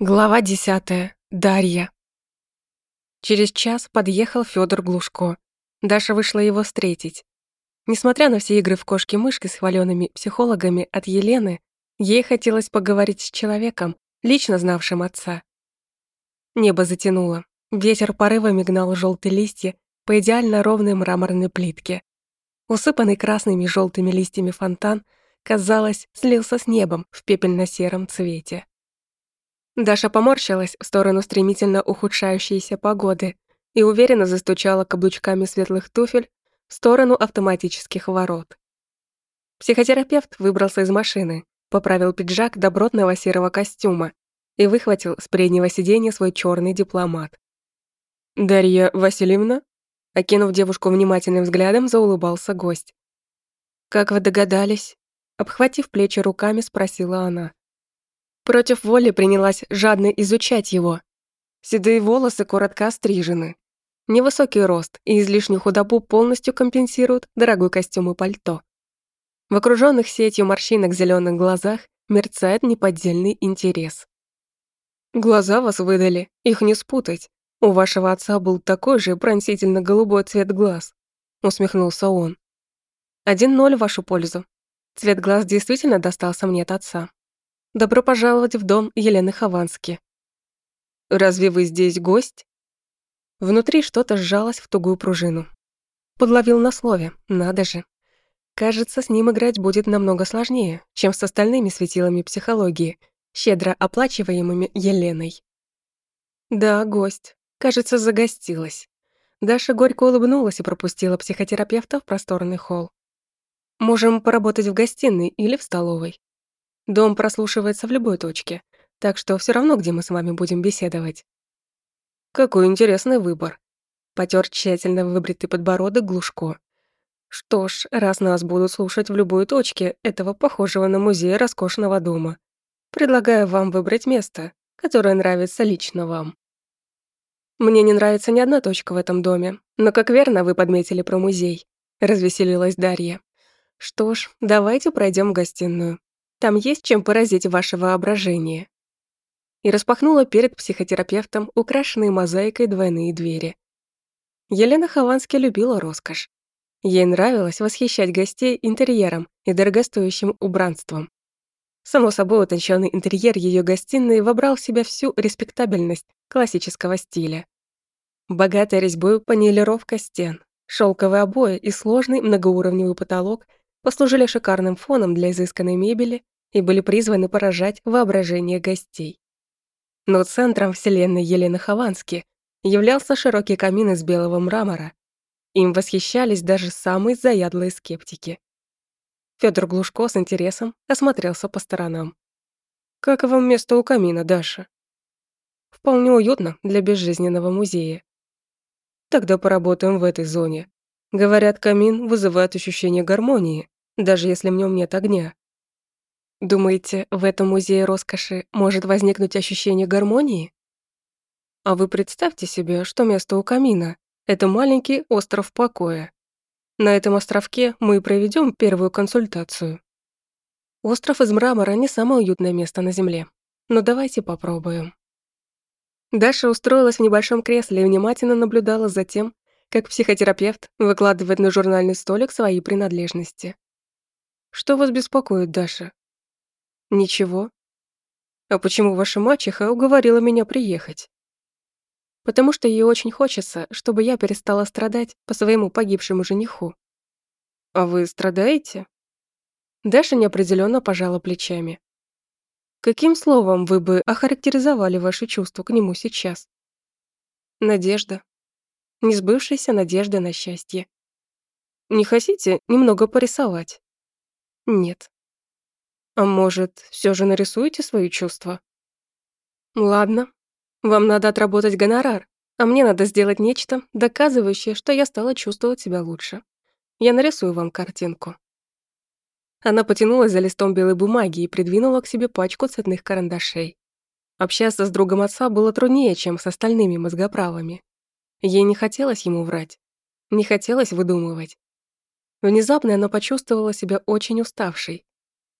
Глава десятая. Дарья. Через час подъехал Фёдор Глушко. Даша вышла его встретить. Несмотря на все игры в кошки-мышки с хвалёными психологами от Елены, ей хотелось поговорить с человеком, лично знавшим отца. Небо затянуло. Ветер порывами гнал жёлтые листья по идеально ровной мраморной плитке. Усыпанный красными и жёлтыми листьями фонтан, казалось, слился с небом в пепельно-сером цвете. Даша поморщилась в сторону стремительно ухудшающейся погоды и уверенно застучала каблучками светлых туфель в сторону автоматических ворот. Психотерапевт выбрался из машины, поправил пиджак добротного серого костюма и выхватил с преднего сиденья свой черный дипломат. «Дарья Васильевна?» Окинув девушку внимательным взглядом, заулыбался гость. «Как вы догадались?» Обхватив плечи руками, спросила она. Против воли принялась жадно изучать его. Седые волосы коротко острижены. Невысокий рост и излишнюю худобу полностью компенсируют дорогой костюм и пальто. В окруженных сетью морщинок зеленых глазах мерцает неподдельный интерес. Глаза вас выдали, их не спутать. У вашего отца был такой же пронзительно-голубой цвет глаз, усмехнулся он. Один ноль в вашу пользу. Цвет глаз действительно достался мне от отца. Добро пожаловать в дом Елены Ховански. Разве вы здесь гость? Внутри что-то сжалось в тугую пружину. Подловил на слове, надо же. Кажется, с ним играть будет намного сложнее, чем с остальными светилами психологии, щедро оплачиваемыми Еленой. Да, гость. Кажется, загостилась. Даша горько улыбнулась и пропустила психотерапевта в просторный холл. Можем поработать в гостиной или в столовой. Дом прослушивается в любой точке, так что все равно, где мы с вами будем беседовать. Какой интересный выбор. Потер тщательно выбритый подбородок Глушко. Что ж, раз нас будут слушать в любой точке этого похожего на музей роскошного дома, предлагаю вам выбрать место, которое нравится лично вам. Мне не нравится ни одна точка в этом доме, но как верно вы подметили про музей, развеселилась Дарья. Что ж, давайте пройдем в гостиную. Там есть чем поразить ваше воображение». И распахнула перед психотерапевтом украшенные мозаикой двойные двери. Елена Ховански любила роскошь. Ей нравилось восхищать гостей интерьером и дорогостоящим убранством. Само собой, утонченный интерьер ее гостиной вобрал в себя всю респектабельность классического стиля. Богатая резьбой панелировка стен, шелковые обои и сложный многоуровневый потолок послужили шикарным фоном для изысканной мебели и были призваны поражать воображение гостей. Но центром вселенной Елены Ховански являлся широкий камин из белого мрамора. Им восхищались даже самые заядлые скептики. Федор Глушко с интересом осмотрелся по сторонам. «Как вам место у камина, Даша?» «Вполне уютно для безжизненного музея». «Тогда поработаем в этой зоне. Говорят, камин вызывает ощущение гармонии, даже если в нем нет огня. Думаете, в этом музее роскоши может возникнуть ощущение гармонии? А вы представьте себе, что место у камина — это маленький остров покоя. На этом островке мы и проведем первую консультацию. Остров из мрамора не самое уютное место на Земле. Но давайте попробуем. Даша устроилась в небольшом кресле и внимательно наблюдала за тем, как психотерапевт выкладывает на журнальный столик свои принадлежности. «Что вас беспокоит, Даша?» «Ничего». «А почему ваша мачеха уговорила меня приехать?» «Потому что ей очень хочется, чтобы я перестала страдать по своему погибшему жениху». «А вы страдаете?» Даша неопределенно пожала плечами. «Каким словом вы бы охарактеризовали ваши чувства к нему сейчас?» «Надежда», несбывшаяся надежда на счастье. Не хотите немного порисовать? Нет. А может, все же нарисуете свои чувства? Ладно. Вам надо отработать гонорар, а мне надо сделать нечто, доказывающее, что я стала чувствовать себя лучше. Я нарисую вам картинку. Она потянулась за листом белой бумаги и придвинула к себе пачку цветных карандашей. Общаться с другом отца было труднее, чем с остальными мозгоправами. Ей не хотелось ему врать, не хотелось выдумывать. Внезапно она почувствовала себя очень уставшей.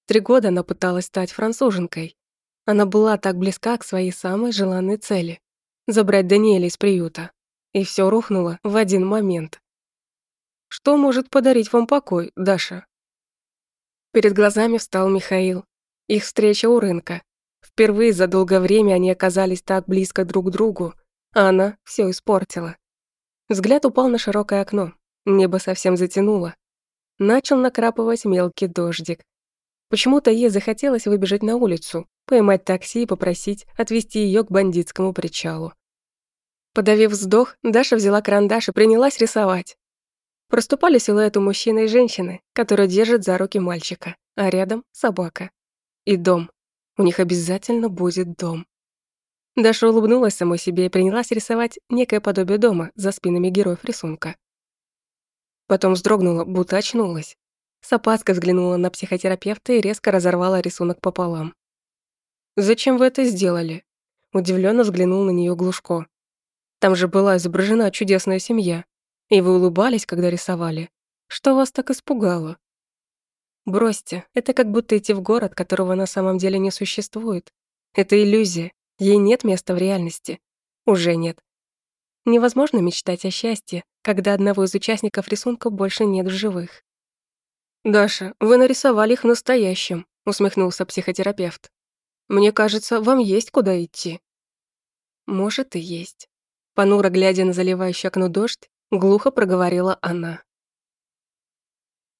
Три года она пыталась стать француженкой. Она была так близка к своей самой желанной цели — забрать Даниэля из приюта. И все рухнуло в один момент. Что может подарить вам покой, Даша? Перед глазами встал Михаил. Их встреча у рынка. Впервые за долгое время они оказались так близко друг к другу, она все испортила. Взгляд упал на широкое окно. Небо совсем затянуло. Начал накрапывать мелкий дождик. Почему-то ей захотелось выбежать на улицу, поймать такси и попросить отвезти ее к бандитскому причалу. Подавив вздох, Даша взяла карандаш и принялась рисовать. Проступали силуэты мужчины и женщины, которые держат за руки мальчика, а рядом собака. И дом. У них обязательно будет дом. Даша улыбнулась самой себе и принялась рисовать некое подобие дома за спинами героев рисунка. Потом вздрогнула, будто очнулась. С опаской взглянула на психотерапевта и резко разорвала рисунок пополам. «Зачем вы это сделали?» Удивленно взглянул на нее Глушко. «Там же была изображена чудесная семья. И вы улыбались, когда рисовали. Что вас так испугало?» «Бросьте, это как будто идти в город, которого на самом деле не существует. Это иллюзия, Ей нет места в реальности. Уже нет. Невозможно мечтать о счастье, когда одного из участников рисунка больше нет в живых. «Даша, вы нарисовали их в настоящем», — усмехнулся психотерапевт. «Мне кажется, вам есть куда идти». «Может, и есть». Понуро глядя на заливающий окно дождь, глухо проговорила она.